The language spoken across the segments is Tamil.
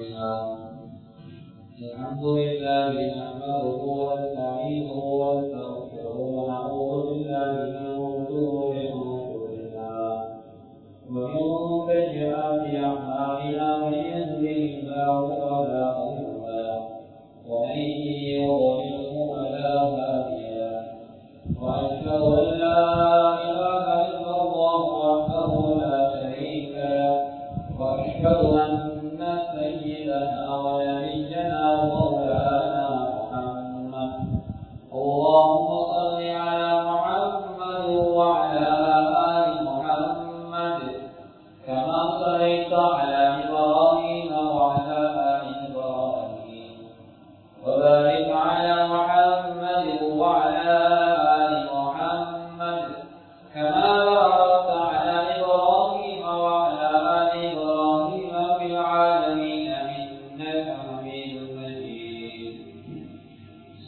بها الحمد لله نحمده ونستعينه ونستغفره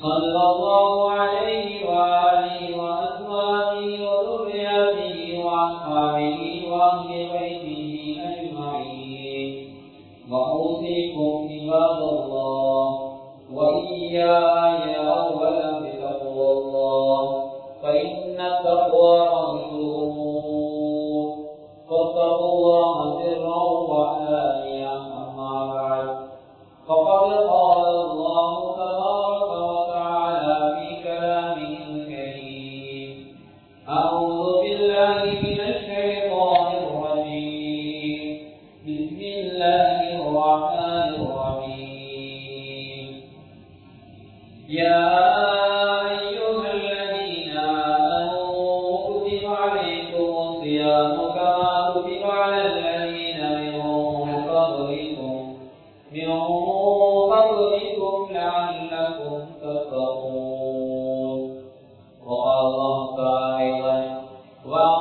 صلى الله عليه وآله وأزواجه وذرياته وأصحابه وأهل بيته Wow.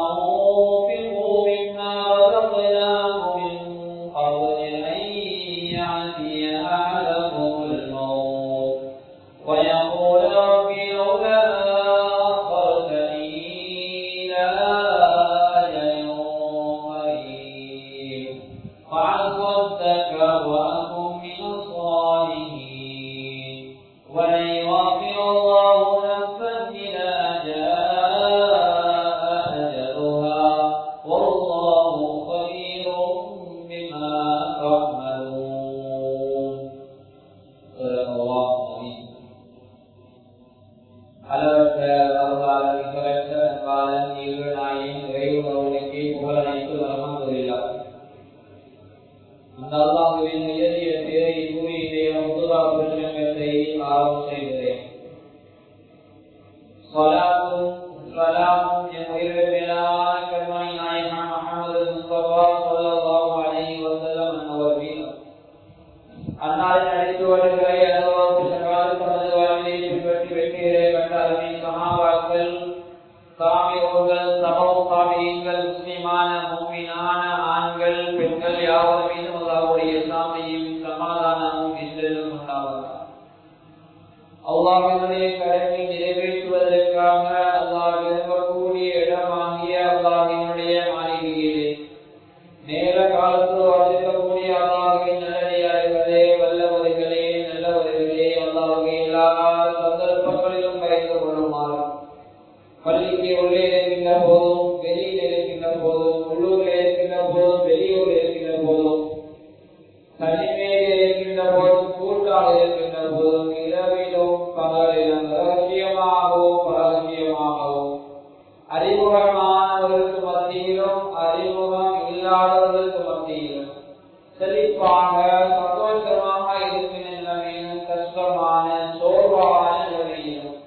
வளமான சோர்வான நிலையிலும்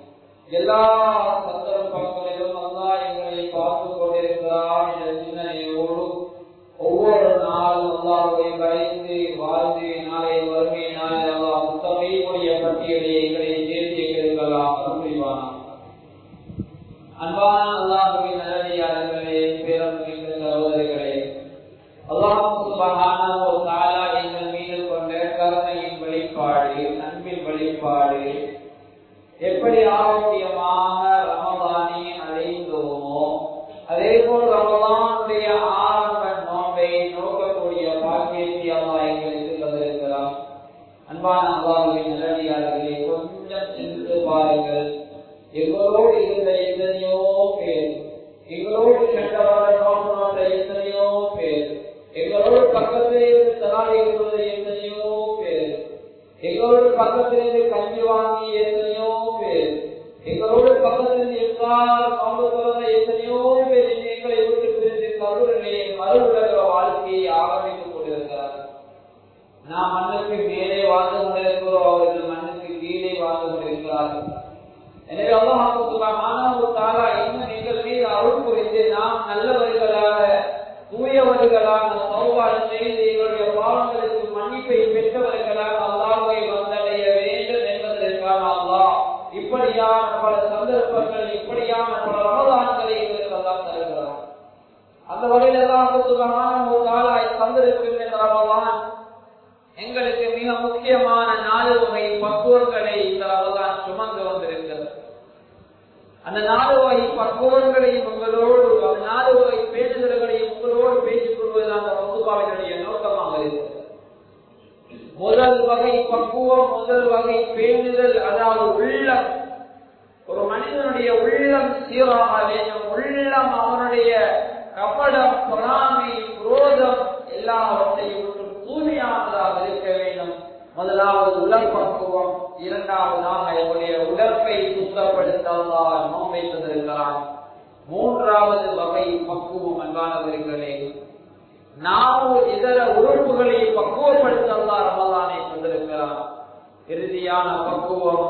எல்லா எங்களோடு பக்கத்திலிருந்து எத்தனையோ பேர் விட்டு பிரிந்து வாழ்க்கையை ஆரம்பித்துக் நாம் மண்ணுக்கு மேலே வாழ்ந்து கொண்டிருக்கிறோம் அவர்கள் மண்ணுக்கு கீழே வாழ்ந்து கொண்டிருக்கிறார்கள். எனவே அல்லாஹாலா இன்னும் எங்கள் மீது அருள் புரிந்து நாம் நல்லவர்களாக தூயவர்களான செய்து எங்களுடைய பாவங்களுக்கு மன்னிப்பை பெற்றவர்களாக அல்லாஹை வந்தடைய வேண்டும் என்பதற்கான அல்லாஹ் இப்படியான பல சந்தர்ப்பங்கள் இப்படியான பல ரமதான்களை எங்களுக்கு எல்லாம் தருகிறார் அந்த வகையில் எல்லாம் தந்திருக்கின்ற ரமதான் எங்களுக்கு மிக முக்கியமான நாலு வகை பக்குவங்களை இந்த சுமந்து வந்திருக்கிறது. அந்த நாலு வகை பக்குவங்களையும் உங்களோடு அந்த நாலு வகை பேசுதல்களையும் உங்களோடு பேசிக் கொள்வது அந்த வகுப்பாவினுடைய நோக்கமாக இருக்கிறது முதல் வகை பக்குவம் முதல் வகை பேணுதல் அதாவது உள்ளம். ஒரு மனிதனுடைய உள்ளம் சீராக வேண்டும் உள்ளம் அவனுடைய கபடம் பொறாமை குரோதம் எல்லாவற்றையும் விட்டு தூய்மையானதாக இருக்க வேண்டும். முதலாவது உடல் பக்குவம் இரண்டாவதாக என்னுடைய உடற்பை சுத்தப்படுத்தால் நோம்பை தந்திருக்கிறான் மூன்றாவது வகை பக்குவம் அன்பானவர்களே நாம் இதர உறுப்புகளை பக்குவப்படுத்தால் ரமதானை தந்திருக்கிறான் இறுதியான பக்குவம்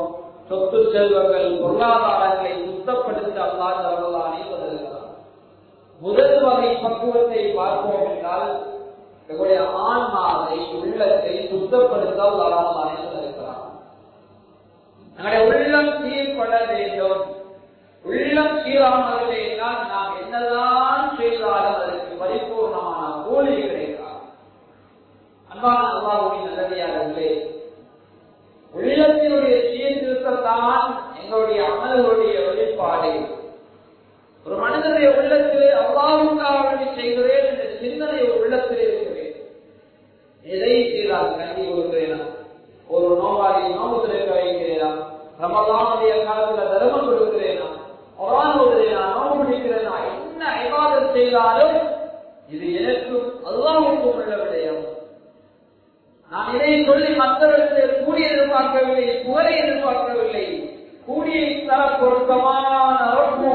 சொத்து செல்வங்கள் பொருளாதாரங்களை சுத்தப்படுத்த அல்லாத ரமதானை தந்திருக்கிறான் முதல் வகை பக்குவத்தை பார்ப்போம் என்றால் எங்களுடைய ஆன்மாவை உள்ளத்தை சுத்தப்படுத்த ரமதானை தந்திருக்கிறான் நம்முடைய உள்ளம் சீர்பட வேண்டும். உள்ளம் சீராமல் என்றால் நாம் என்னதான் செய்தாலும் அதற்கு பரிபூர்ணமான கூலி கிடைக்கிறார் அன்பான அல்லாவுடைய நல்லடியார்களே உள்ளத்தினுடைய சீர்திருத்தத்தான் எங்களுடைய அமல்களுடைய வெளிப்பாடு. ஒரு மனிதனுடைய உள்ளத்திலே அல்லாவுக்காக செய்கிறேன் என்ற சிந்தனை உள்ளத்திலே இருக்கிறேன் எதை செய்தால் கல்வி கொடுக்கிறேனா? ஒரு நோவாளி நோம்பு திறக்க வைக்கிறேனா ரமதானுடைய காலத்துல தர்மம் கொடுக்கிறேனா? குரான் ஓதுறேனா? நோம்பு பிடிக்கிறேனா என்ன ஐவாதம் செய்தாலும் இது எனக்கும் அல்லாவுக்கும் உள்ள விடயம். நான் இதை சொல்லி மற்றவர்கள் கூடி எதிர்பார்க்கவில்லை புகழை எதிர்பார்க்கவில்லை. கூடியை தர பொருத்தமான அரப்பு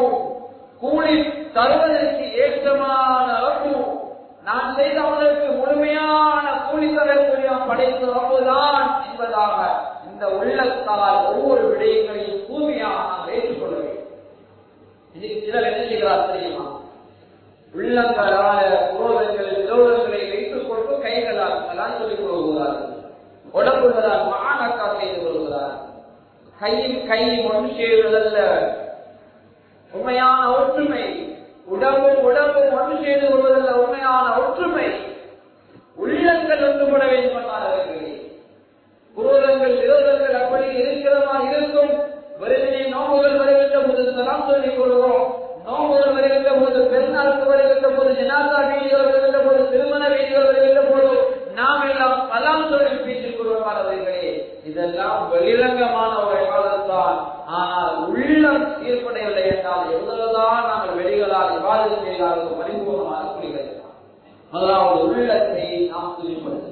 கூலி தருவதற்கு ஏற்றமான அரப்பு நான் செய்தவர்களுக்கு முழுமையான கூலி தரக்கூடிய படைத்து ரப்புதான் என்பதாக இந்த உள்ளத்தால் ஒவ்வொரு விடயங்களையும் தூய்மையாக நாம் ஏற்றுக்கொள்ள வேண்டும். இதுக்கு சிலர் என்ன செய்கிறார் தெரியுமா? உள்ளங்களால குரோதங்கள் விரோதங்களை வைத்துக் கொண்டு கைகளால் எல்லாம் சொல்லிக் கொள்கிறார்கள். உடம்புகளால் மாணக்கா செய்து கொள்கிறார் கையில் கை ஒன்று செய்வதல்ல உண்மையான ஒற்றுமை. உடம்பும் உடம்பும் ஒன்று செய்து கொள்வதல்ல உண்மையான ஒற்றுமை. உள்ளங்கள் ஒன்றுபட வேண்டும் என்றார்களே குரோதங்கள் விரோதங்கள் அப்படி இருக்கிறதா இருக்கும். வெறுமனே நோம்புகள் வருகின்ற போது சலாம் சொல்லிக் கொள்வது நோம்புகள் வருகின்ற போது பெருநாளுக்கு வருகின்ற போது ஜனாதா வீதிகள் வருகின்ற போது திருமண வீதிகள் வருகின்ற போது நாம் எல்லாம் பலாம் சொல்லி பேசிக் கொள்வார்களே இதெல்லாம் வெளிரங்கமான ஒரு காலத்தான் ஆனால் உள்ளம் சீர்படையவில்லை என்றால் எவ்வளவுதான் நாங்கள் வெளிகளால் விவாதம் செய்தாலும் பரிபூர்ணமாக புரிகிறது முதலாவது உள்ளத்தை நாம் துணிப்படுத்த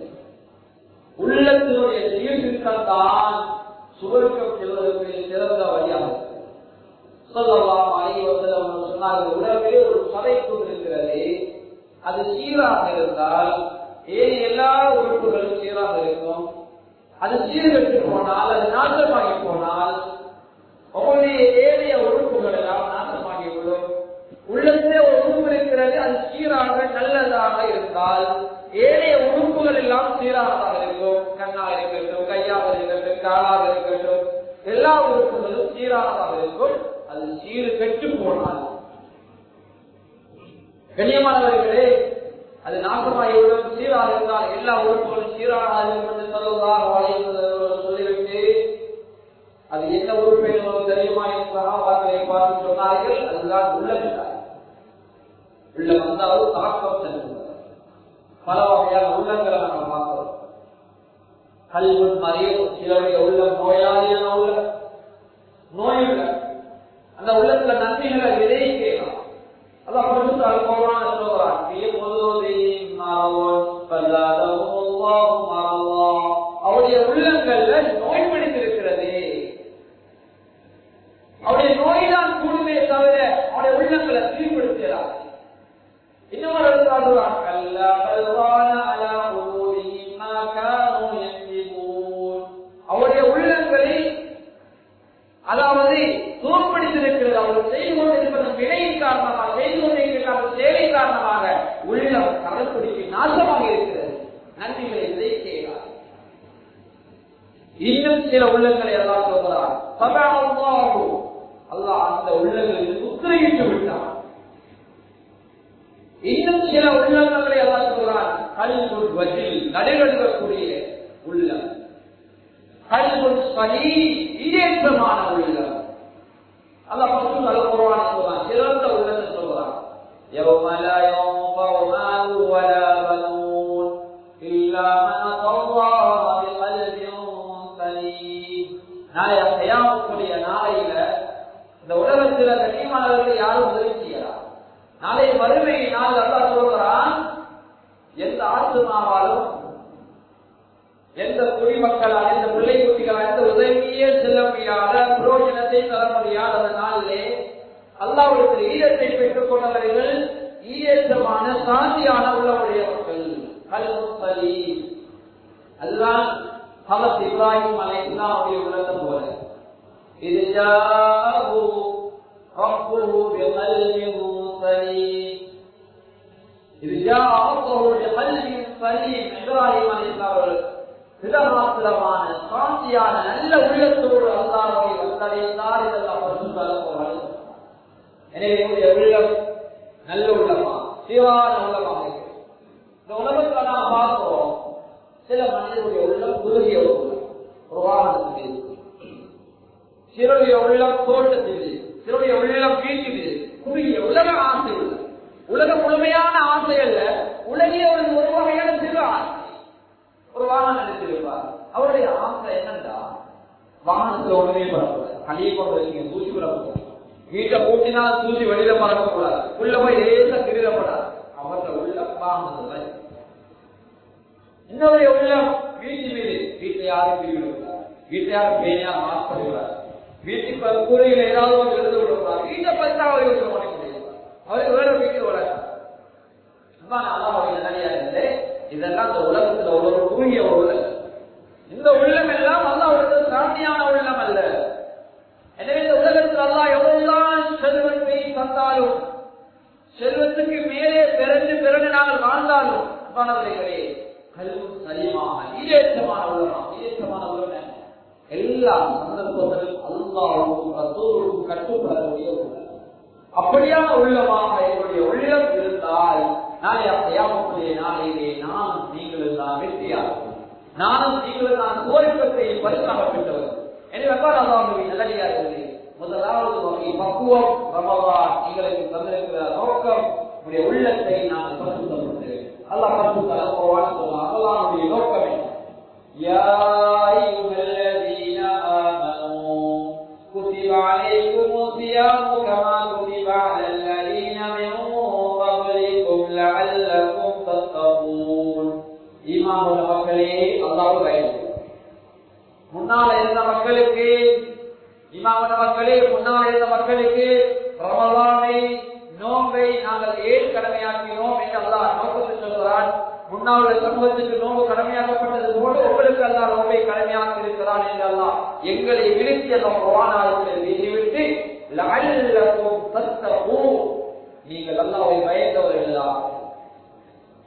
உள்ளத்தினுடைய சீர்திருத்தம் தான் சுவர்க்கம் செல்வதற்கு சிறந்த வழியாக சொல்லலாம் ஐவசலம் சொன்னார்கள் உடம்பிலே ஒரு சதைப்பு இருக்கிறது அது சீராக இருந்தால் ஏன் எல்லா உறுப்புகளும் சீராக இருக்கும்? அது சீர்கட்டு போனால் அது நாசமாகி போனால் அவனுடைய ஏழைய உறுப்புகள் எல்லாம் நாசமாகிவிடும். உள்ளத்திலே ஒரு உறுப்பு இருக்கிறது அது சீராக நல்லதாக இருந்தால் ஏழைய உறுப்புகள் எல்லாம் சீரானதாக இருக்கும் கண்ணாக இருக்கட்டும் கையாக இருக்கட்டும் காலாக இருக்கட்டும் எல்லா உறுப்புகளும் சீரானதாக இருக்கும். அது சீறு கெட்டு போனால். கண்ணியமானவர்களே அது நாசமாகிவிடும் சீராக இருந்தால் எல்லா உறுப்புகளும் சீராக இருக்கும் என்று சொல்லலாம் சொல்லிவிட்டு அது என்ன உறுப்பு என்பது தெரியுமா என்பதாக பார்த்து சொன்னார்கள்? அதுதான் உள்ளம் உள்ள வந்தாலும் தாக்கம் செல்லுங்கள் பல வகையான உள்ளங்களை நம்ம பார்க்கிறோம் கல்வன் மறையும் சிலருடைய உள்ள நோயாளியான உள்ள நோயுள்ள அந்த உள்ளத்துல நன்மைகளை விதைக்கலாம் அதான் பரிசுத்த அல்பமான சொல்றான்? அவருடைய உள்ளங்கள்ல நோய் பிடித்திருக்கிறது. அவருடைய நோய் தான் கூடுமே தவிர அவருடைய உள்ளங்களை தீர்ப்படுத்துகிறார் இன்னொரு சொல்றான் அவருடைய உள்ளங்களை அதாவது தோற்படுத்திருக்கிறது அவர்கள் செய்து கொண்டிருப்பதன் வினையின் காரணமாக செய்து கொண்டிருக்கிற சேவை காரணமாக உள்ளம் கடற்குடிக்கு நாசமாக இருக்கிறது. நன்றிகளை இதை செய்கிறார் இன்னும் சில உள்ளங்களை எல்லாம் சொல்கிறார் அல்லாஹ் அந்த உள்ளங்களுக்கு முத்திரையிட்டு விட்டார் இன்னும் சில உள்ளங்களை எல்லாம் சொல்கிறார் கல்வி வஜில் நடைபெறக்கூடிய உள்ளம் கல்வன் சரி இதேற்றமான உள்ளம் அல்ல பசு அலப்புறான சொல்றான் சிறந்த உள்ளத்தை சொல்றான் يوم لا ينفع مال ولا بنون إلا من أتى الله بقلب سليم நாளைய கையாமக்கூடிய நாளையில இந்த உலகத்தில் அந்த நீமானவர்கள் யாரும் உதவி செய்யலாம் நாளை வறுமை நாள் அல்லா சொல்கிறான் எந்த ஆத்மாவாலும் எந்த குடிமக்களால் எந்த பிள்ளை குட்டிகளால் எந்த உதவியே செல்ல முடியாத புரோஜனத்தை தர முடியாத அந்த நாளிலே அல்லாவுடைய ஈரத்தை பெற்றுக் கொண்டவர்கள் ஈரமான சாந்தியான உள்ளவருடையவர்கள். கல்முத்தலி அதுதான் ஹலத் இப்ராஹிம் மலை இஸ்லாமுடைய உள்ளதம் போல இது இப்ராஹிம் அலிஸ்லாவர்கள் விதமாத்திரமான சாந்தியான நல்ல உள்ளத்தோடு அல்லாஹை வந்தடைந்தார் இதெல்லாம் பரிசு தரப்போகிறார்கள் உள்ளம் நல்ல உள்ளமா சீரான இந்த உலகத்துல நாம் பார்க்கிறோம் உள்ளம் குறுகிய ஒரு வாகனத்தில் இருக்கு சிறுடைய உள்ளம் தோட்டத்தில் சிறுடைய உள்ளம் வீட்டில் குறுகிய உலக ஆசை உள்ளது உலக முழுமையான ஆசை அல்ல. உலகிய ஒரு ஒரு வகையான சிறு ஒரு வாகனம் எடுத்திருப்பார் அவருடைய ஆசை என்னண்டா வாகனத்துல ஒண்ணுமே பரப்பக்கூடாது கழியை கொண்டு வச்சுங்க தூசி பரப்பக்கூடாது வீட்டை பூட்டினா தூசி வெளியில பறக்கக்கூடாது உள்ள போய் லேச திருடப்படாது அவர்கிட்ட உள்ள வாகனத்துல இன்னொரு உள்ள வீட்டு மீது. வீட்டை யாரும் திருவிடக்கூடாது வீட்டை யாரும் பேயா மாற்றக்கூடாது வீட்டுக்கு கூரையில் ஏதாவது ஒரு எழுத விடக்கூடாது ஈமான் மக்களே அல்லாவும் பயந்து முன்னால் இருந்த மக்களுக்கு இமாமன மக்களே முன்னால் இருந்த மக்களுக்கு ரமலானை நோம்பை நாங்கள் ஏன் கடமையாக்கினோம் என்று அல்லாஹ் நோக்கத்தில் சொல்கிறான் முன்னாள் சமூகத்துக்கு நோம்பு கடமையாக்கப்பட்டது போல உங்களுக்கு அல்லா நோம்பை கடமையாக இருக்கிறான் என்று அல்லாஹ் எங்களை விழுத்தி அந்த புராணத்தில் வீசிவிட்டு லஅல்லக்கும் தத்தகூன். நீங்கள் அல்லாஹ்வை பயந்தவர்களா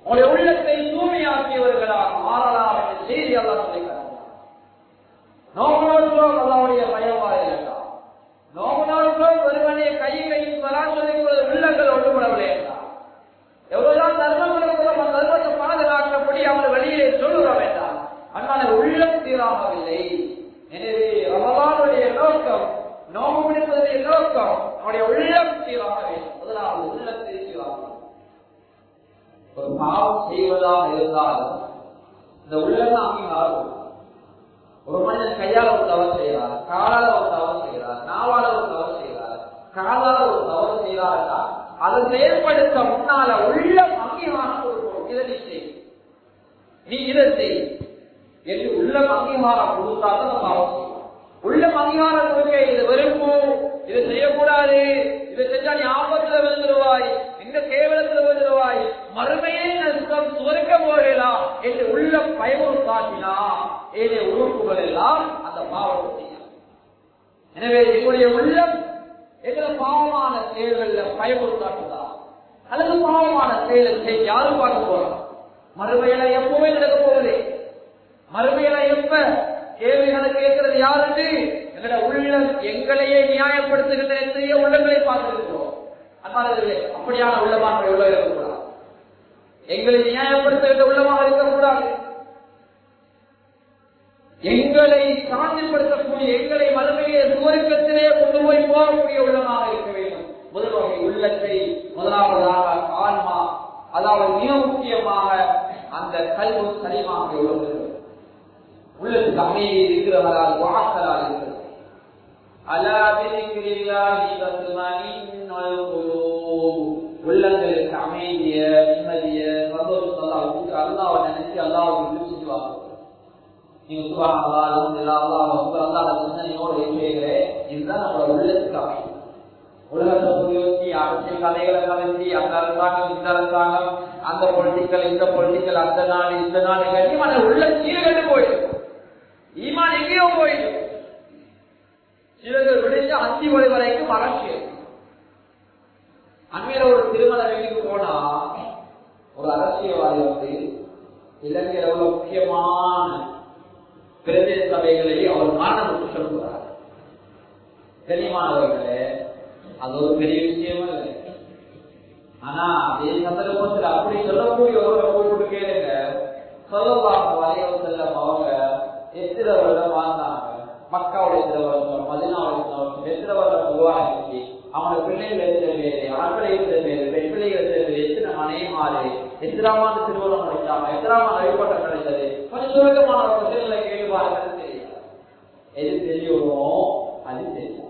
உங்களுடைய உள்ளத்தை தூய்மையாக்கியவர்களா மாறலாம் என்ற செய்தி அல்லாஹ் சொல்லிக்கிறார் நோக்கோடு அல்லாவுடைய பயமா இருந்தார் நோக்கோடு ஒருவனை கை கையில் பராமரிப்பது உள்ளங்கள் ஒன்றுபடவில்லை என்றார் எவ்வளவுதான் தர்மம் இருக்கிறோம் அந்த தர்மத்தை பாதுகாக்கப்படி அவர் வழியிலே சொல்லுற வேண்டாம் ஆனால் உள்ளம் தீராமவில்லை. எனவே ரமலானுடைய நோக்கம் நோம்பு பிடிப்பதுடைய நோக்கம் அவனுடைய உள்ளம் சீராக வேண்டும் முதலாவது உள்ளத்தை சீராக ஒரு பாவம் செய்வதாக இருந்தால் இந்த உள்ளம் அங்கீகாரம் காலால ஒரு தவறு செய்கிறார் நாவால ஒரு தவறு செய்கிறார் காலால ஒரு தவறு செய்கிறாரா அதை செயல்படுத்த முன்னால உள்ள அங்கீகாரம் கொடுக்கும் இதை நீ செய். நீ இதை செய். என்று உள்ள அங்கீகாரம் கொடுத்தாதான் நம்ம பாவம் உள்ள அங்கீகாரம் கொடுக்க இது வெறுப்பு இதை செய்யக்கூடாது இதை செஞ்சா நீ ஆபத்துல விழுந்துருவாய். இந்த கேவலத்துல விழுந்துருவாய் மறுமையே நஷ்டம் சுவர்க்க போகலாம் என்று உள்ள பயமும் காட்டினா ஏழை உறுப்புகள் எல்லாம் அந்த பாவத்தை செய்யும். எனவே எங்களுடைய உள்ளம் எங்களை பாவமான செயல்களில் பயமுறு காட்டுதா? அல்லது பாவமான செயலை செய்ய யாரும் பார்க்க போறோம் மறுமையில எப்பவுமே நடக்க போகுது மறுமையில எப்ப கேள்விகளை கேட்கிறது யாருக்கு? எங்களோட உள்ளம் எங்களையே நியாயப்படுத்துகின்ற எத்தனையோ உள்ளங்களை பார்த்திருக்கிறோம் அன்பானவர்களே அப்படியான உள்ளமாக உள்ள இருக்கக்கூடாது. எங்களை நியாயப்படுத்த உள்ளமாக இருக்கக்கூடாது. எங்களை சாந்திப்படுத்தக்கூடிய எங்களை மறுமையை சுவருக்கத்திலே கொண்டு போய் போகக்கூடிய உள்ளமாக இருக்க வேண்டும். முதல் வகை உள்ளத்தை முதலாவதாக ஆன்மா அதாவது மிக முக்கியமாக அந்த கல்வி சரிமாக உள்ளது உள்ளத்துக்கு அமைதி இருக்கிறவரால் வாசலால் இருக்கிறது. அலா பிரிக்கிறில்லாஹி உள்ளங்களுக்கு அமைதிய நிம்மதிய சந்தோஷத்தை நினைச்சு அல்லாவுக்கு விரும்பிச்சுவாங்க நீங்க அல்லாஹ் அக்பர் அல்லாஹ்வோட சிந்தனையோட இருக்கிறீங்களே இதுதான் நம்மளோட உள்ளத்துக்கு அமைதி உலகத்தை அரசியல் கதைகளை அந்த அரசாங்கம் இந்த அரசாங்கம் அந்த பொலிட்டிக்கல் இந்த பொலிட்டிக்கல் அந்த நாடு இந்த நாடு கண்டிப்பான உள்ள சீரகண்டு போயிடும். ஈமான் எங்கேயோ போயிடும். சிலர்கள் மொழி வரைக்கும் அரசியல் அண்மையில ஒரு திருமண வீட்டுக்கு போனா ஒரு அரசியல்வாதி வந்து இலங்கையில உள்ள முக்கியமான பிரதேச சபைகளை அவர் மாணவருக்கு சொல்லுகிறார் தெளிவானவர்களே அது ஒரு பெரிய விஷயமா இல்லை. ஆனா அதே சந்தர்ப்பத்தில் அப்படி சொல்லக்கூடிய ஒரு கூப்பிட்டு கேளுங்க. சொல்லலாம் வலையம் செல்லம் அவங்க எத்தனை வருடம் வாழ்ந்தாங்க? மக்காவுடைய எத்தனை வருஷம் மதினாவோட வருடம் அவனோட பிள்ளைகள் எத்தனை பேரு ஆண்களை எத்தனை பெண் பிள்ளைகள் எத்தனை பேரு எத்தனை மனைமாறு எத்தனாம் ஆண்டு திருமணம் முடிச்சாங்க எத்தனாம் கிடைச்சது கொஞ்சம் சுருக்கமான பிரச்சனைகளை கேட்டு பாருங்கன்னு தெரியும் எது தெரியுமோ அது தெரியும்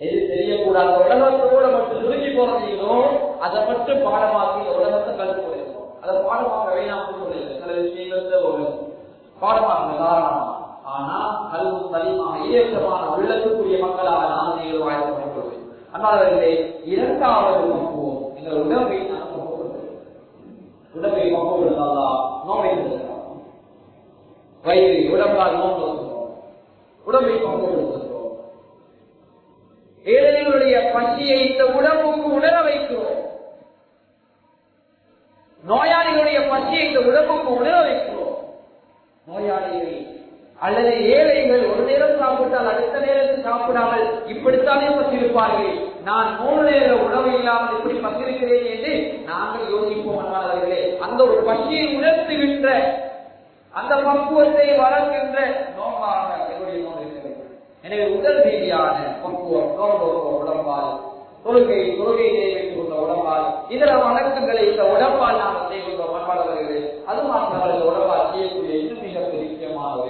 எது தெரியக்கூடாது உலகத்தோட மட்டும் சுருங்கி போறீங்களோ அதை மட்டும் பாடமாக்கி உலகத்தை கருத்து போயிருக்கோம் அதை பாடமாக வேணாம் சொல்லல சில விஷயங்கள் ஒரு பாடமாக்க காரணமா ஆனா கல்வி சலிமாக இயக்கமான உள்ளத்துக்குரிய மக்களாக நான் நீங்கள் வாழ்த்து கொள்வேன் இரண்டாவது மக்குவோம் இந்த உடம்பை உடம்பை பக்குவப்படுத்தாதா நோவை வயிறு உடம்பால் நோம்பு உடம்பை பக்குவப்படுத்துகிறோம் ஏழைகளுடைய பசியை இந்த உடம்புக்கு உணர வைக்கிறோம். நோயாளிகளுடைய பசியை இந்த உடம்புக்கு உணர வைக்கிறோம். நோயாளிகளை அல்லது ஏழைகள் ஒரு நேரம் சாப்பிட்டால் அடுத்த நேரத்தில் சாப்பிடாமல் இப்படித்தானே பத்திருப்பார்கள் நான் மூணு நேர உணவு இல்லாமல் இப்படி பத்திருக்கிறேன் என்று நாங்கள் யோசிப்போம் அன்பாளர்களே அந்த ஒரு பசியை உணர்த்துகின்ற அந்த பக்குவத்தை வளர்க்கின்ற நோக்காக என்னுடைய எனவே உடல் ரீதியான பக்குவம் நோன்பு உடம்பால் தொழுகை தொழுகை வைத்துக் கொண்ட உடம்பால் இதர வணக்கங்களை இந்த உடம்பால் நாம் செய்கின்ற அன்பாளர்களே அது மாத்திரம் உடம்பால் செய்யக்கூடிய இன்னும் மிக முக்கியமான ஒரு விவாத பக்குவம் தான்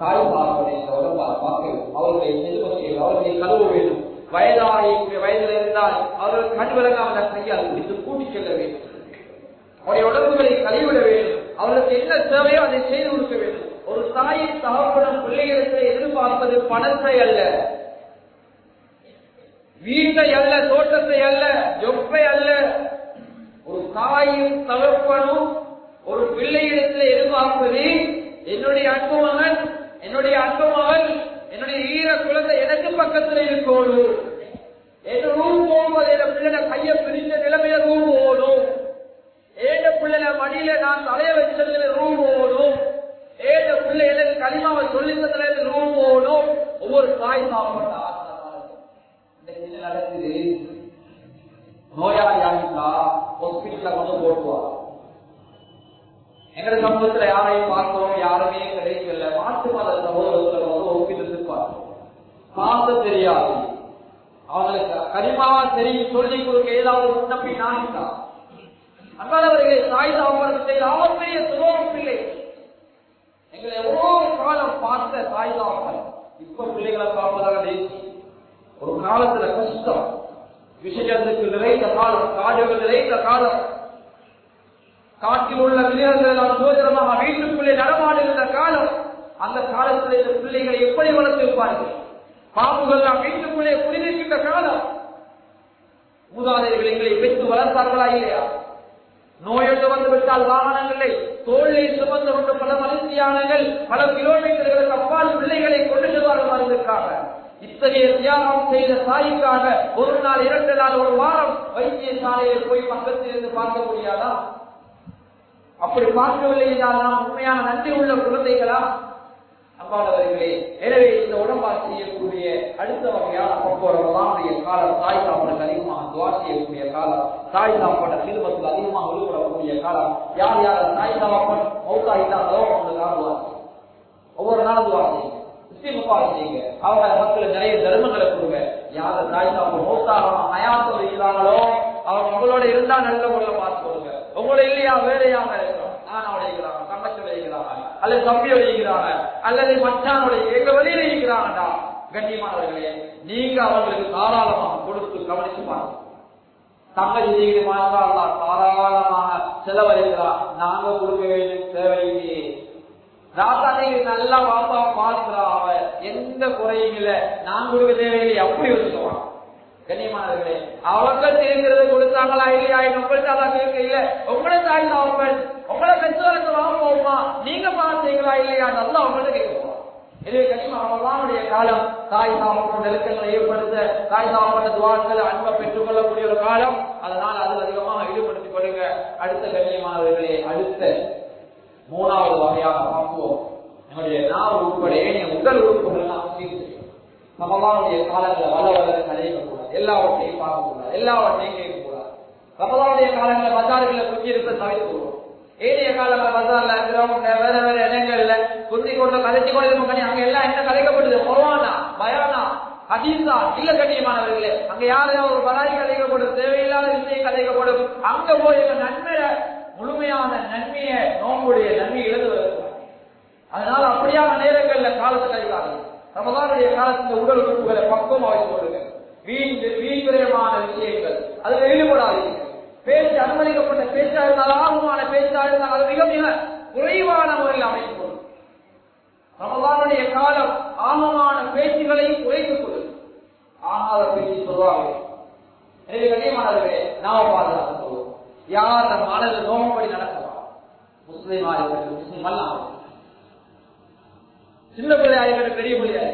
தாய் பார்ப்பதை இந்த உடம்பால் பார்க்க அவர்களை செல்வத்தில் அவர்களை கழுவ வேண்டும் வயதாகக்கூடிய வயதில் இருந்தால் அவர்கள் கண் விளங்காமல் கையால் பிடித்து கூட்டிச் செல்ல வேண்டும் அவருடைய உடம்புகளை கழிவிட வேண்டும் அவர்களுக்கு என்ன தேவையோ அதை செய்து கொடுக்க வேண்டும் ஒரு தாயின் தகப்பனும் பிள்ளைகளுக்கு எதிர்பார்ப்பது பணத்தை அல்ல வீட்டை அல்ல தோட்டத்தை அல்ல ஜொப்பை அல்ல ஒரு தாயும் தகப்பனும் ஒரு பிள்ளையிடத்தில் எதிர்பார்ப்பது என்னுடைய அன்பு மகன் என்னுடைய அன்பு மகன் என்னுடைய ஈர குழந்தை எனக்கு பக்கத்தில் இருக்கோடு. என்று ரூம் போகும்போது என் பிள்ளை கையை பிரிஞ்ச நிலைமையில ரூம் ஓடும். ஏண்ட பிள்ளைல மடியில நான் தலைய வச்சதுல ரூம் ஓடும். ஏண்ட பிள்ளை எனக்கு களிமாவை சொல்லித்ததுல ரூம் ஓடும். ஒவ்வொரு தாய் சாப்பிட்டா என்ன நடக்குது. நோயாளி ஆகிட்டா ஹாஸ்பிட்டல வந்து போட்டுவாங்க எங்க சமூகத்துல யாரையும் பார்த்தோம் யாருமே கிடைக்கல மாட்டு மத சகோதரத்துல வந்து ஹாஸ்பிட்டலுக்கு பார்த்தோம் தெரியாது. அவங்களுக்கு கரிமாவா தெரியும் சொல்லி கொடுக்க ஏதாவது முன்னப்பி நாகிட்டா அன்பானவர்களே தாய் தாமரத்தை பெரிய சுலோகம் பிள்ளை எங்களை எவ்வளவு காலம் பார்த்த தாய் தான் இப்ப பிள்ளைகளை பார்ப்பதாக தேசி ஒரு காலத்துல கஷ்டம். விஷயத்துக்கு நிறைந்த காலம் காடுகள் நிறைந்த காலம். காட்டில் உள்ள மிருகங்கள் எல்லாம் சோதரமாக வீட்டுக்குள்ளே நடமாடுகின்ற காலம் அந்த காலத்தில் இந்த பிள்ளைகளை எப்படி வளர்த்திருப்பார்கள் பாம்புகள் எல்லாம் வீட்டுக்குள்ளே குடியிருக்கின்ற காலம். மூதாதையர்கள் எங்களை பெற்று வளர்த்தார்களா இல்லையா? நோயொன்று வந்து விட்டால் வாகனங்களை தோல்லை சுமந்து கொண்டு பல மனுஷியானங்கள் பல கிலோமீட்டர்களுக்கு அப்பால் பிள்ளைகளை கொண்டு செல்வார்கள் மருந்துக்காக இத்தகைய தியாகம் செய்த தாய்க்காக ஒரு நாள் இரண்டு நாள் ஒரு வாரம் வைத்திய சாலையில் போய் பக்கத்தில் இருந்து பார்க்க முடியாதா? அப்படி பார்க்கவில்லை என்றால் நாம் உண்மையான நன்றி உள்ள குழந்தைகளா? அம்பாளவர்களே எனவே இந்த உடம்பால் செய்யக்கூடிய அடுத்த வகையான பக்குவரமானுடைய காலம் தாய் சாப்பாடு அதிகமாக துவா செய்யக்கூடிய காலம் தாய் சாப்பாடு சிறுமத்தில் அதிகமாக விழுபடக்கூடிய காலம். யார் யார் தாய் சாப்பாடு மௌத்தாயிட்டாங்களோ அவங்க ஒவ்வொரு நாளும் துவா செய்யுங்க. முஸ்லீமுக்காக செய்யுங்க. அவங்க மக்களுக்கு நிறைய தர்மங்களை கொடுங்க. யார தாய் சாப்பாடு மௌத்தாகணும் அயாத்தம் இல்லாமலோ அவங்க உங்களோட இருந்தா நல்ல முறையில் பார்த்து கொடுங்க. உங்களை இல்லையா வேறையாக இருக்கிறோம். ஆனா உடைக்கிறாங்க தங்கச்சி உடைக்கிறாங்க அல்லது தம்பி உடைக்கிறாங்க அல்லது மச்சான் உடைய எங்க வெளியில இருக்கிறாங்கடா. கண்ணியமானவர்களே நீங்க அவங்களுக்கு தாராளமாக கொடுத்து கவனிச்சுப்பாங்க தங்கச்சி நீங்க தாராளமாக செலவழிக்கிறார் நாங்க கொடுக்க வேண்டிய தேவையில்லையே ராசா நல்லா வாப்பா பாக்குறா அவ. எந்த குறையும் இல்ல. நான் கொடுக்க தேவையில்லை அப்படி வச்சுக்குவான் கண்ணியமானவர்களே அவங்க தெரிகிறது கொடுத்தாங்களா இல்லையா? உங்களுக்கு அதான் இல்ல உங்களை தாய் அவர்கள் உங்களை பெற்றோருக்கு வாங்குவோமா நீங்க பார்த்தீங்களா இல்லையா? நல்லா அவங்கள்ட்ட கேட்க போறோம் எனவே கனிமனுடைய காலம் தாய் தாமப்பட்ட நெருக்கங்களை ஏற்படுத்த தாய் தாமப்பட்ட துவாக்களை அன்பை பெற்றுக் கொள்ளக்கூடிய ஒரு காலம். அதனால் அது அதிகமாக ஈடுபடுத்திக் கொள்ளுங்க. அடுத்த கண்ணியமானவர்களே அடுத்த மூணாவது வகையாக பார்ப்போம். நம்முடைய நாள் உட்பட ஏனைய உடல் உறுப்புகள் நாம் சீர் ரமலானுடைய காலங்களை வள வளர நடைபெறக்கூடாது எல்லாவற்றையும் பார்க்கக்கூடாது. எல்லாவற்றையும் கேட்கக்கூடாது. ரமலானுடைய காலங்களை பஜார்களை குத்தி இருப்ப தவிர்த்துக்கிறோம் ஏனைய காலங்கள் பஜார்ல கிரவுண்ட்ல வேற வேற இடங்கள்ல குத்தி கொண்டு கதைச்சு கொண்டு பண்ணி அங்க எல்லாம் என்ன கதைக்கப்படுது? கொரோனா பயானா அதீசா இல்ல கண்ணியமானவர்களே அங்க யாரையாவது ஒரு பலாய் கதைக்கப்படும் தேவையில்லாத விஷயம் கதைக்கப்படும் அங்க போய் நன்மை முழுமையான நன்மையை நோம்புடைய நன்மை இழந்து வருகிறார் அதனால அப்படியான நேரங்கள்ல காலத்தை கழிக்காது ரமதானுடைய காலத்தில் உடல் உறுப்புகளை பக்கம் வைத்துக் கொள்ளுங்க வீண் வீண்விரயமான விஷயங்கள். அதில் ஈடுபடாதீங்க பேச்சு அனுமதிக்கப்பட்ட பேச்சா இருந்தால் ஆர்வமான பேச்சா இருந்தால் அது மிக மிக குறைவான முறையில் அமைத்துக் கொள்ளும் ரமதானுடைய காலம் ஆர்வமான பேச்சுகளையும் குறைத்துக் கொள்ளும் ஆகாத பேச்சு சொல்வாங்க எனவே கண்ணியமானவர்களே நாம பாதுகாத்து யார் நம் மனதில் நோகப்படி நடக்கலாம் முஸ்லீமா இருக்கட்டும் முஸ்லீம் அல்லாமல் சின்ன பிள்ளையா இருக்கட்டும் பெரிய பிள்ளையா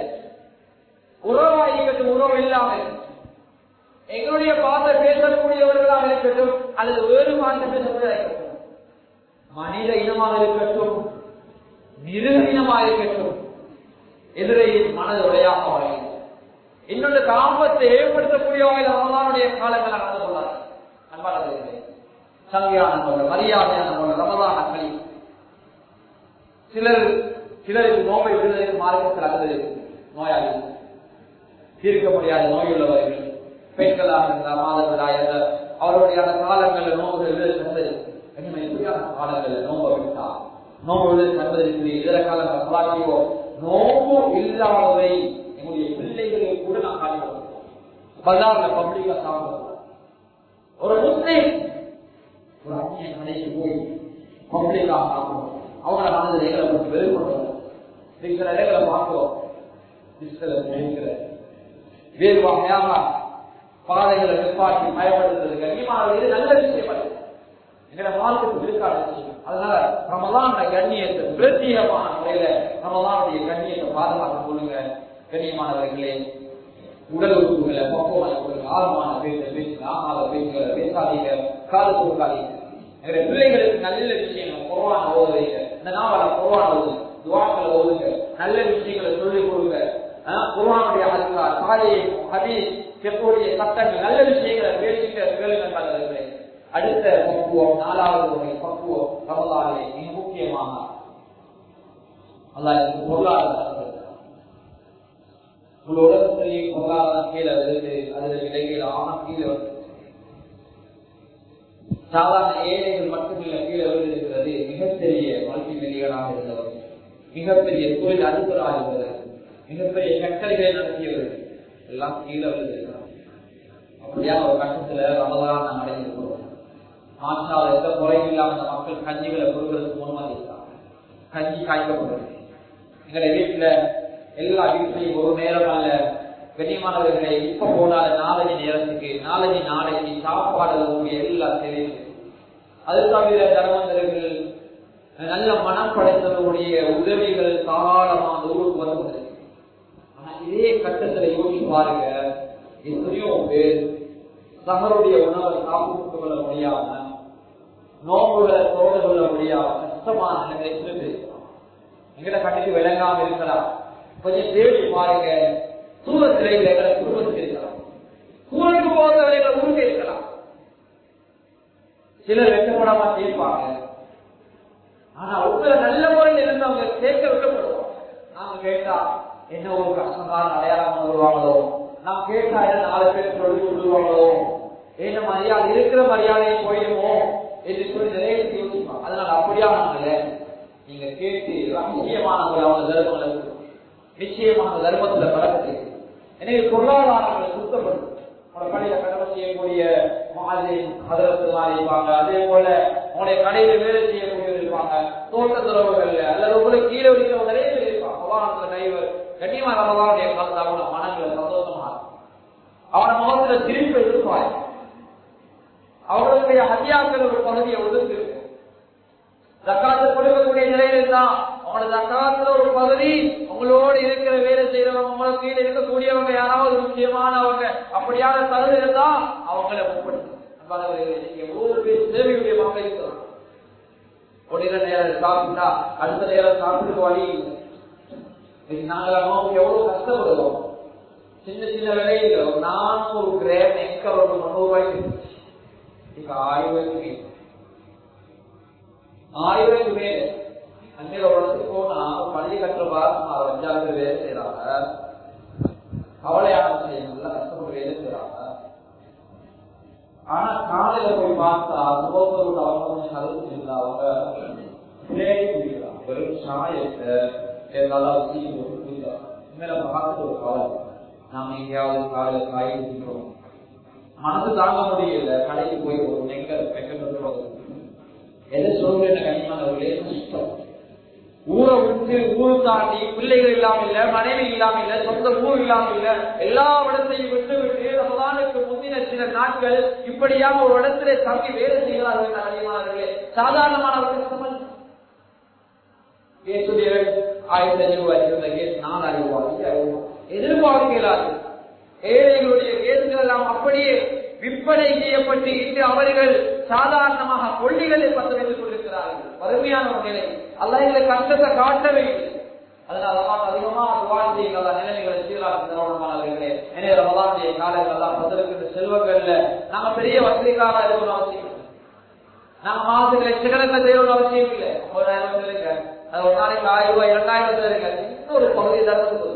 உறவா இருக்கட்டும் உறவு இல்லாமல் எங்களுடைய பாச பேசக்கூடியவர்களாக இருக்கட்டும் அல்லது வேறு பாச பேசக்கூடியதாக இருக்கட்டும் மனித இனமாக இருக்கட்டும் மிருக இனமாக இருக்கட்டும் எதிரையில் மனது உடையாக வரையும் இன்னொன்று காம்பத்தை ஏற்படுத்தக்கூடிய வகையில் ரமதானுடைய காலங்கள் நடந்து கொள்ளார் அன்பானவர்களே சங்கையான மரியாதையான ரமதான சிலர் சிலருக்கு நோயை விடுதலுக்கு மார்க்கத்தில் அல்லது நோயாளி தீர்க்க முடியாத நோயுள்ளவர்கள் பெண்களாக இருந்தால் மாதங்களாக இருந்தால் அவருடைய அந்த காலங்களில் நோம்பு விடுதலை காலங்களில் நோம்பு விட்டார் நோம்பு விடுதலை இதர காலங்கள் பலாக்கியோ நோம்பு இல்லாதவை எங்களுடைய பிள்ளைகளை கூட நான் காட்டி பஜார்ல பப்ளிக்கா சாப்பிடுவோம் ஒரு முஸ்லீம் ஒரு அந்நிய கடைக்கு போய் பப்ளிக்கா சாப்பிடுவோம் அவங்கள மனதில் எங்களை கொஞ்சம் வெறுப்படுவோம் சில இடங்களை பார்க்கிறோம் வேறு வகையாக பாதைகளை நிற்பாட்டி பயப்படுத்துறது நல்ல விஷயம் எங்களை மார்க்கத்துக்கு இருக்காது அதனால ரமலான கண்ணியத்தை பிரத்யேகமான முறையில ரமலானுடைய கண்ணியத்தை பாதுகாக்க சொல்லுங்க கண்ணியமானவர்களே உடல் உறுப்புகளை பக்குவமான கொடுங்க ஆழமான பேச பேசுங்க. ஆகாத பேசுங்க பேசாதீங்க. காது கொடுக்காதீங்க. எங்களுடைய பிள்ளைகளுக்கு நல்ல விஷயங்கள் குறவான ஓதுவீங்க இந்த நாவல குறவான ஓது துவாக்களை ஓதுங்க. நல்ல விஷயங்களை சொல்லிக் கொடுங்க. குருவானுடைய அதுக்கா சாலையை ஹபி செப்போடைய சட்டங்கள் நல்ல விஷயங்களை பேசிக்க கேளுங்க அடுத்த பக்குவம் நாலாவது முறை பக்குவம் ரமலானே மிக முக்கியமாக அல்லாஹ் பொருளாதார உங்கள் உலகத்திலேயே பொருளாதாரம் கீழே வருது அதுல இடையில ஆணம் கீழே வருது சாதாரண ஏழைகள் மட்டுமில்ல கீழே வருகிறது மிகப்பெரிய மல்டி மில்லியனாக இருந்தவர். மிகப்பெரிய கோயில் அதிபராக இருந்தவர் மிகப்பெரிய கட்டளைகளை நடத்தியவர். எல்லாம் கீழே விழுந்திருக்கிறார். அப்படியா ஒரு கட்டத்துல ரமதான் நாம் அடைந்திருக்கிறோம் ஆனால் எந்த குறையும் இல்லாம அந்த மக்கள் கஞ்சிகளை கொடுக்கறதுக்கு முன்வந்திருக்காங்க கஞ்சி காய்க்கப்படுறது எங்களை வீட்டுல எல்லா வீட்லையும் ஒரு நேரம் அல்ல கண்ணியமானவர்களை இப்ப போனால நாலஞ்சு நேரத்துக்கு நாலஞ்சு நாளைக்கு சாப்பாடு கூடிய எல்லா தேவையும் அது தவிர தர்மந்தர்கள் நல்ல மனம் படைத்தவர்களுடைய உதவிகள் தாராளமாக ஊருக்கு வருவது ஆனா இதே கட்டத்துல யோசிச்சு பாருங்க எத்தனையோ பேர் சகருடைய உணவை சாப்பிட்டு கொள்ள முடியாம நோம்புகளை தோடு கொள்ள முடியாம கஷ்டமான நிலையில எங்கட கண்ணுக்கு விளங்காம இருக்கலாம். கொஞ்சம் தேடி பாருங்க தூரத்தில் எங்களை குடும்பத்துக்கு இருக்கலாம். ஊருக்கு போகிறவரை எங்களை ஊருக்கு இருக்கலாம். சிலர் வெட்டப்படாம கேட்பாங்க. ஆனா உங்களை நல்ல முறையில் இருந்து அவங்க கேட்க விட்டப்படுவோம் நாம கேட்டா என்ன ஒரு கஷ்டமான அடையாளம் வருவாங்களோ நாம் கேட்டா என்ன நாலு பேர் சொல்லி விடுவாங்களோ என்ன மரியாதை இருக்கிற மரியாதையை போயிடுமோ? என்று சொல்லி நிறைய யோசிப்போம் அதனால அப்படியானவங்கள நீங்க கேட்டு ரகசியமான அவங்க தர்மங்களை நிச்சயமான தர்மத்துல பழக்கத்தை எனவே பொருளாதாரங்களை சுத்தப்படும் உங்களோட கடமை செய்யக்கூடிய மாதிரி அதரத்துலாம் அதே போல உங்களுடைய கடையில வேலை செய்ய இருப்பாங்க. தோட்ட துறவுகள்ல அல்லது உங்களுக்கு கீழே விடுக்கிறவங்க நிறைய பேர் இருப்பாங்க. பகவானுக்கு நைவர் கண்ணியமா ரமதானுடைய காலத்துல அவனோட மனங்களை சந்தோஷமா இருக்கும். அவன முகத்துல திருப்பி இருப்பாய் அவர்களுடைய ஹத்தியாக்கள் ஒரு பகுதியை ஒதுக்கு. தக்காத்து கொடுக்கக்கூடிய நிலையில தான் அவங்களோட தக்காத்துல ஒரு பகுதி உங்களோடு இருக்கிற வேலை செய்யறவங்க உங்களுக்கு கீழே இருக்கக்கூடியவங்க யாராவது முக்கியமானவங்க அப்படியான தகுதி இருந்தா அவங்கள முற்படுத்தும் எவ்வளவு பேர் சேவையுடைய மக்கள் இருக்கிறாங்க ஒரு நேரம் நேரம் சாப்பிட்டா அடுத்த நேரம் சாப்பிட்டு வழி நாங்கள் எவ்வளவு கஷ்டப்படுறோம். சின்ன சின்ன விலையில் நானூறு கிராம் எக்கர் ஒரு முன்னூறு ரூபாய்க்கு இப்ப ஆயிரம் ரூபாய்க்கு ஆயிரம் போனா பள்ளி கட்டுற பாரம் அவர் அஞ்சாறு வேலை செய்யறாங்க கவலையான விஷயம் நல்லா கஷ்டப்பட்டு வேலை செய்யறாங்க ஆனா காலையில போய் பார்த்தா சுபத்தோட அவங்க கருத்து இல்லை அவங்க வெறும் சாயத்தை ஏதாவது சீ பார்த்து ஒரு காலம் நாம எங்கேயாவது காலையில காய் குடிக்கிறோம். மனசு தாங்க முடியல. கடைக்கு போய் ஒரு நெக்கல் வெக்கல் எதை சொல்றேன் கனிமானவர்களே கஷ்டம். ஊரை விட்டு ஊர் தாண்டி பிள்ளைகள் இல்லாம இல்ல மனைவி இல்லாம இல்ல சொந்த ஊர் இல்லாம இல்ல எல்லா இடத்தையும் விட்டு விட்டு ரமதானுக்கு முந்தின சில நாட்கள் இப்படியாக ஒரு இடத்திலே தங்கி வேலை செய்கிறார்கள் கனிமானவர்களே சாதாரணமானவர்கள் ஆயிரத்தி ஐநூறு கேஸ் நாலாயிரம் ரூபாய் எதிர்பார்க்கிறார்கள். ஏழைகளுடைய கேசுகள் எல்லாம் அப்படியே விற்பனை செய்யப்பட்டு இன்று அவர்கள் சாதாரணமாக கொள்ளிகளை பத்து வைத்துக் கொண்டிருக்கிறார்கள். வறுமையான ஒரு நிலை. அல்ல எங்களை கஷ்டத்தை காட்டவே இல்லை. அதனால அதிகமா துவான் செய்யுங்களா நிலைமைகளை சீராக நிறுவனமானவர்களே எனவே ரமலானுடைய காலங்கள் எல்லாம் பதிலுக்கு செல்வங்கள்ல நாங்க பெரிய வசதிக்காக இருக்கணும் அவசியம் இல்லை. நாங்க மாசத்துக்கு லட்சக்கணக்கில் செய்யணும் அவசியம் இல்லை. ஒரு ஆயிரம் இருக்க அது ஒரு நாளைக்கு ஆயிரம் ரூபாய் இரண்டாயிரம் இருக்க இன்னொரு பகுதி தரத்துக்கு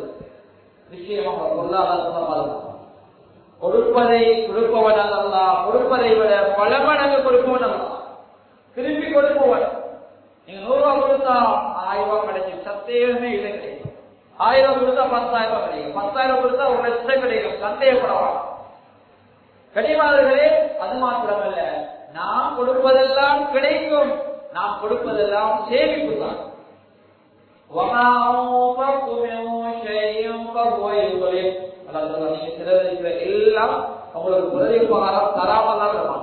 நிச்சயமாக பொருளாதார கொடுப்பதை கொடுப்பவன் அல்ல கொடுப்பதை விட பல மடங்கு கொடுப்பவன் அல்ல திருப்பி கொடுப்பவன். நீங்க நூறு ரூபாய் கொடுத்தா ஆயிரம் ரூபாய் கிடைக்கும். சந்தேகமே இல்லை கிடைக்கும். ஆயிரம் ரூபாய் கொடுத்தா பத்தாயிரம் ரூபாய் கிடைக்கும். பத்தாயிரம் கொடுத்தா ஒரு லட்சம் கிடைக்கும். சந்தேகப்படலாம். கனிமார்களே அது மாத்திரமல்ல. நாம் கொடுப்பதெல்லாம் கிடைக்கும். நாம் கொடுப்பதெல்லாம் சேமிப்பு தான் எல்லாம் அவங்களுக்கு உதவி உபகாரம் தராமல் தான்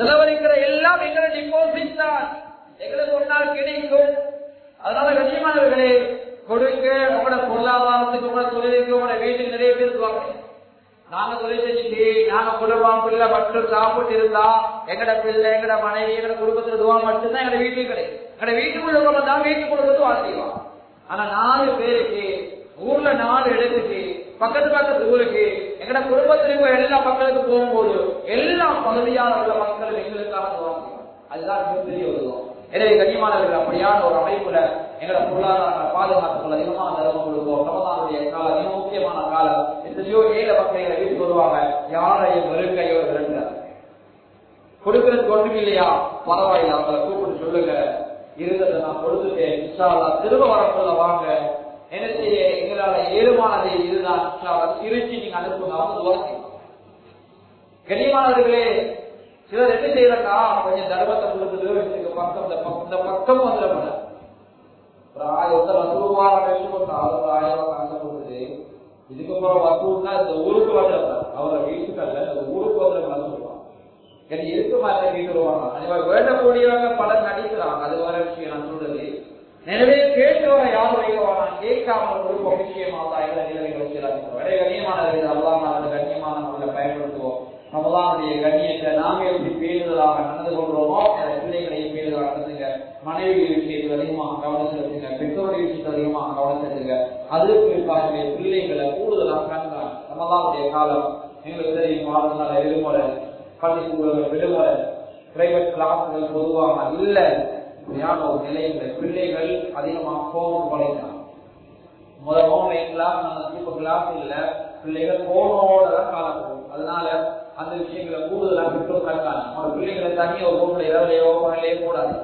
செலவழிக்கிற எல்லாம் எங்களை டிபாசிட் தான் எங்களுக்கு ஒரு நாள் கிடைக்கும். அதனால கண்ணியமானவர்களே கொடுக்க உங்களோட பொருளாதாரத்துக்கு உங்களோட தொழிலுக்கு உங்களோட வீட்டுக்கு நிறைய பேர் இருக்குவாங்க நாங்க தொழில் செஞ்சுட்டு நாங்க குடும்பம் பிள்ளை மட்டும் சாப்பிட்டு இருந்தா எங்கட பிள்ளை எங்கட மனைவி எங்கட குடும்பத்துல துவா மட்டும்தான் எங்க வீட்டுக்கு கிடையாது எங்கட வீட்டுக்குள்ள உள்ளவங்க தான் வீட்டுக்குள்ள துவா செய்வாங்க ஆனா நாலு பேருக்கு ஊர்ல நாலு இடத்துக்கு பக்கத்து பக்கத்து ஊருக்கு எங்கட குடும்பத்திற்கு எல்லா பக்கத்துக்கு போகும்போது எல்லா பகுதியான உள்ள மக்கள் எங்களுக்காக துவா அதுதான் மிகப்பெரிய உருவம் எனவே கண்ணியமானவர்கள் அப்படியான ஒரு அமைப்புல எங்களோட பொருளாதார பாதுகாப்புகள் அதிகமான தரவு கொடுப்போம். ரமதானுடைய காலம் மிக முக்கியமான காலம். எத்தனையோ ஏழை மக்களை வீட்டுக்கு வருவாங்க. யாரையும் வெறுக்கையோ விரட்டுறாங்க கொடுக்கறதுக்கு ஒன்றும் இல்லையா? பரவாயில்ல அவங்களை கூப்பிட்டு சொல்லுங்க. இருந்ததை நான் கொடுத்துட்டேன். திரும்ப வரக்குள்ள வாங்க. என்ன செய்ய? எங்களால ஏழுமானது இதுதான் திருச்சி நீங்க அனுப்புங்க அவங்க துவசி கனிமானவர்களே சிலர் என்ன செய்யறா கொஞ்சம் தர்மத்தை கொடுத்துட்டு இந்த பக்கம் இந்த பக்கம் இந்த பக்கம் வந்துடப்பட ஒரு ஆயிரத்தி ரூபாய் கழிச்சு ஆயிரம் ரூபாய் காசு இதுக்கப்புறம் வசூல்னா இந்த ஊருக்கு வந்துடப்பட அவரை வீட்டுக்கு அல்ல இந்த ஊருக்கு வந்துடப்பட சொல்லுவாங்க. எனக்கு இருக்க மாட்டேன் கேட்டுருவாங்க வேண்டக்கூடியவங்க பலர் நடிக்கிறாங்க அது வர விஷயம் நான் சொல்றது. எனவே கேட்டவரை யார் வைக்க வேணாம் கேட்காம ஒரு விஷயமா தான் எல்லா நிலைமைகள் வச்சுறாங்க விலை கண்ணியமானது அல்லாமல் கண்ணியமான முறையில் பயன்படுத்துவோம். நம்மளானுடைய கண்ணியத்தை நாம எப்படி பேணுதலாக நடந்து கொள்றோமோ அந்த பிள்ளைகளை பேணுதலாக நடந்துங்க. மனைவி விஷயத்தில் அதிகமாக கவனம் செலுத்துங்க. பெற்றோருடைய விஷயத்தில் அதிகமாக கவனம் செலுத்துங்க. அதற்கு குறிப்பாக பிள்ளைகளை கூடுதலாக கண்காண் நம்மளானுடைய காலம் எங்களுக்கு தெரியும் வாழ்நாள் விடுமுறை பள்ளிக்கூடங்கள் விடுமுறை பிரைவேட் கிளாஸ்கள் பொதுவாக இல்லை. சரியான ஒரு பிள்ளைகள் அதிகமாக கோபம் குறைக்கலாம் முதல் ஆன்லைன் கிளாஸ் இப்ப கிளாஸ் இல்ல. பிள்ளைகள் கோபமோட தான் காலப்போகும் அதனால அந்த விஷயங்களை கூடுதலா பெற்றோர் கற்காங்க அவங்க பிள்ளைகளை தனியா ஒரு ரூம்ல இரவுலையோ பகலையோ கூடாது.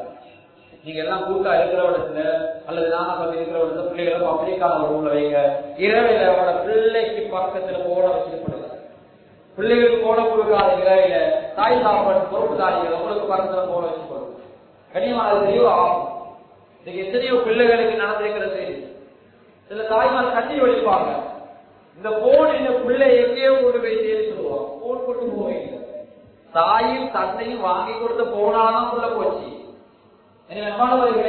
நீங்க எல்லாம் கூட்டா இருக்கிற இடத்துல அல்லது நானா பத்தி இருக்கிற இடத்துல பிள்ளைகளை அப்படிக்கான ஒரு ரூம்ல வைங்க. இரவையில அவட பிள்ளைக்கு பக்கத்துல போட வச்சுக்கப்படுது பிள்ளைகளுக்கு போட கொடுக்காத இரவில தாய் சாப்பாடு பொறுப்புதாரிகள் உங்களுக்கு பக்கத்துல போட வச்சுக்கணும். கனியமான தெளிவு ஆகும். இன்னைக்கு எத்தனையோ பிள்ளைகளுக்கு நடந்திருக்கிறது. சில தாய்மார் கண்ணி வலிப்பாங்க இந்த போன் இந்த பிள்ளை எங்கேயோ கொண்டு போய் சேர்த்து போன் கொண்டு போவீங்க தாயும் தந்தையும் வாங்கி கொடுத்த போனாலும் உள்ள போச்சு. எனவே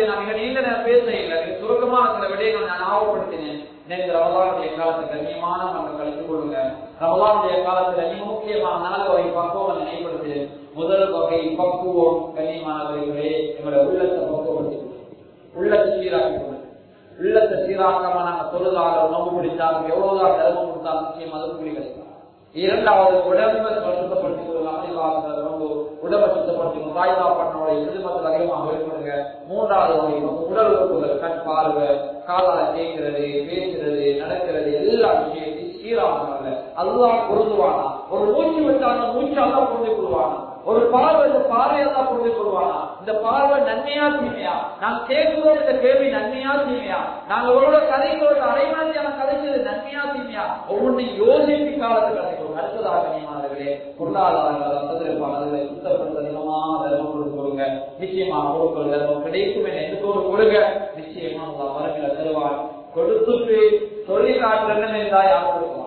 நான் மிக நீண்ட நேரம் பேச இல்லை. சுருக்கமான சில விடயங்கள் நான் ஞாபகப்படுத்தினேன். நேற்று ரமலானுடைய காலத்தில் கண்ணியமான நம்ம கழித்துக் கொள்ளுங்க. ரமலானுடைய காலத்துல முக்கியமான நாலு வகை பக்குவம் நினைப்படுத்து முதல் வகை பக்குவம் கண்ணியமானவர்களே எங்களோட உள்ளத்தை பக்குவப்படுத்தி உள்ளத்தை சீராக்கி உள்ளத்தை சீராக்கமா நாங்க தொழுதாக உணவு பிடித்தாலும் எவ்வளவுதான் தர்மம் கொடுத்தாலும் நிச்சயம் அது கூலி கிடைக்கும் இரண்டாவது உடம்பை சுத்தப்படுத்திக் கொள்ளுங்க உடம்பை சுத்தப்படுத்திக்கணும் தாய் சாப்பாட்டோட எதிர்மத்தில் அதிகமாக வெளிப்படுங்க. மூன்றாவது வகை உடல் உறுப்புகள் கண் பார்வை காலால கேட்கிறது பேசுறது நடக்கிறது எல்லா விஷயத்தையும் சீராக அதுதான் பொருந்துவானா? ஒரு மூச்சு விட்டாலும் மூச்சாதான் புரிந்து கொள்வானா? ஒரு பார்வை இந்த பார்வையெல்லாம் புரிந்து கொள்வானா இந்த பார்வை நன்மையா தீமையா? நான் கேட்கிறோம் இந்த கேள்வி நன்மையா தீமையா? நாங்க உங்களோட கதைகளோட அரைமணத்தியான கதைச்சது நன்மையா தீமையா? ஒவ்வொன்றையும் யோசிப்பு காலத்து கதைக்கிறோம். அடுத்ததாக நீமானவர்களே பொருளாதாரங்கள் வசதிருப்பாங்க சுத்தப்படுத்த அதிகமாக தர்மம் கொடுங்க. நிச்சயமா பொருட்கள் தர்மம் கிடைக்கும் என ஒரு கொடுங்க. நிச்சயமா உங்க மரங்களை தருவார் கொடுத்துட்டு சொல்லி காட்டுறேன்னு இருந்தா யாரும் கொடுக்கலாம்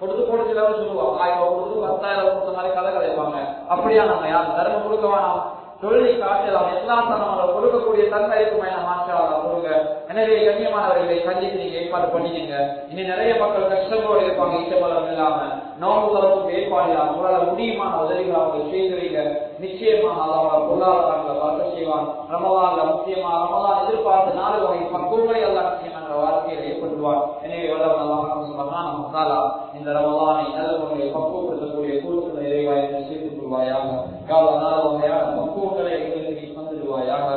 கொடுத்து கொடுத்து சொல்லுவோம். ஆயிரம் கொடுத்து பத்தாயிரம் கொடுத்த மாதிரி கதை கதைப்பாங்க. அப்படியா நம்ம யார்? தர்மம் கொடுக்க வேணாம். தொழிலை காட்டலாம் எல்லா தரமும் கொடுக்கக்கூடிய தன்மை இருக்குமே மாற்றலாம் கொடுங்க. எனவே கண்ணியமானவர்களை சந்தித்து நீங்க ஏற்பாடு பண்ணிக்கங்க. இனி நிறைய மக்கள் கஷ்டங்களோடு இருப்பாங்க ஈட்டபலம் இல்லாம. நோம்பு தரப்புக்கு ஏற்பாடு இல்லாம. உங்களால முடியுமான உதவிகள் அவங்க செய்துவீங்க நிச்சயமாக அவங்கள பொருளாதாரங்களை செய்வான் ரமலான்ல முக்கியமா ரமலான் எதிர்பார்த்த நாலு வகை பக்குவங்களை எல்லாம் முக்கியம் என்ற வாழ்க்கையில் ஏற்படுத்துவார். எனவே வல்லவன் மசாலா இந்த ரமலானை நல்ல முறையில் பக்குவப்படுத்தக்கூடிய கூடுதல் இறைவாயை சேர்த்துக் கொள்வாயாக. கால நாலு வகையான பக்குவங்களை எங்களுக்கு வந்துடுவாயாக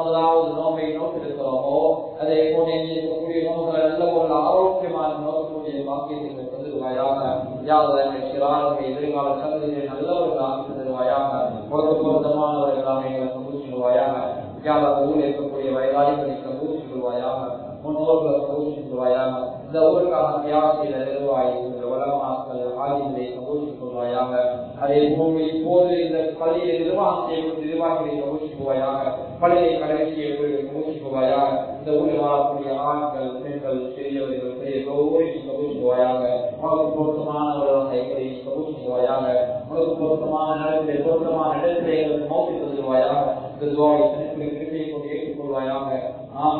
முதலாவது நோம்பை நோக்கிருக்கிறோமோ அதே போல இருக்கக்கூடிய நல்ல ஒரு ஆரோக்கியமான நோக்கக்கூடிய பாக்கியத்தை தந்துடுவாயாக. யாவை எதிர்கால சந்ததியை நல்லவர்களாக தந்துடுவாயாக. والی پر سبوت کروایا ہے ان اور سبوت کروایا ہے ضرور کا حقیات کی رہے رو آئی ہے علماء صلی اللہ علیہ وسلم سبوت کروایا ہے ہرے بھومی بھولی در قلی روان سے کچھ روا کے لیے سبوت کروایا ہے پڑے کرے کے لیے سبوت کروایا ہے ضرور آپ کی آن کا سنکل شریع اور سے ضرور سبوت کروایا ہے مگر برطمان اور رہے کے لیے سبوت کروایا ہے مگر برطمان ہر سے برطمان ہر سے موقع کروایا ہے دعائی سنکل کرتے ہیں व्यायाम है। हाँ